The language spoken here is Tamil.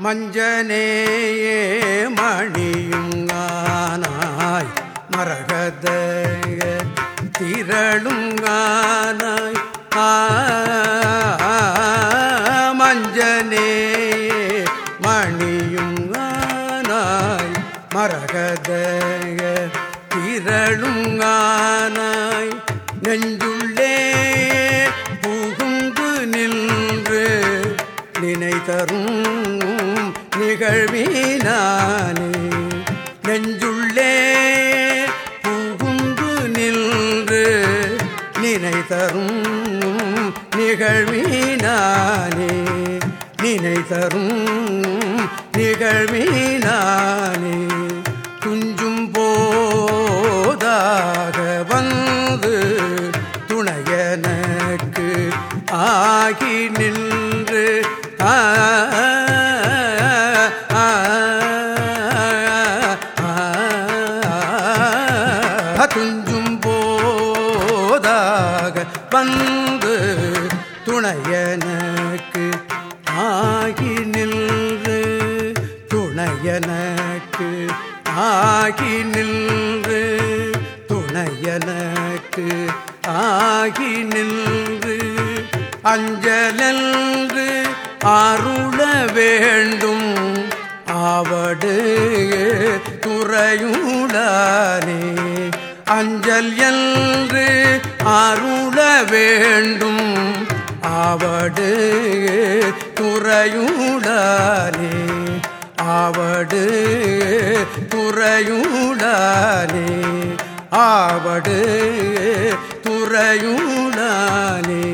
மஞ்சனேயே மணியுங்கானாய் மரகத திரளுங்கானாய் ஆ மஞ்சனே மணியுங்கானாய் மரகத திரளுங்கானாய் நெஞ்சுள்ளே புகுந்து நின்று நினை தரும் நிகழ்வினானே நெஞ்சுள்ளே புகுந்து நின்று நினை தரும் நிகழ்வினானே நினை தரும் நிகழ்வினானே துஞ்சும் போதாக வந்து துணையனக்கு ஆகி நின்று ஆ, போதாக வந்து துணையனக்கு ஆகி நின்று துணையனக்கு ஆகி நின்று துணையனக்கு ஆகி நின்று அஞ்சலென்று அருள வேண்டும். ஆவடு துறையுடானே அஞ்சல் என்று அருள வேண்டும். ஆவடு துறையுளானே ஆவடு துறையுளானே ஆவடு துறையுளானே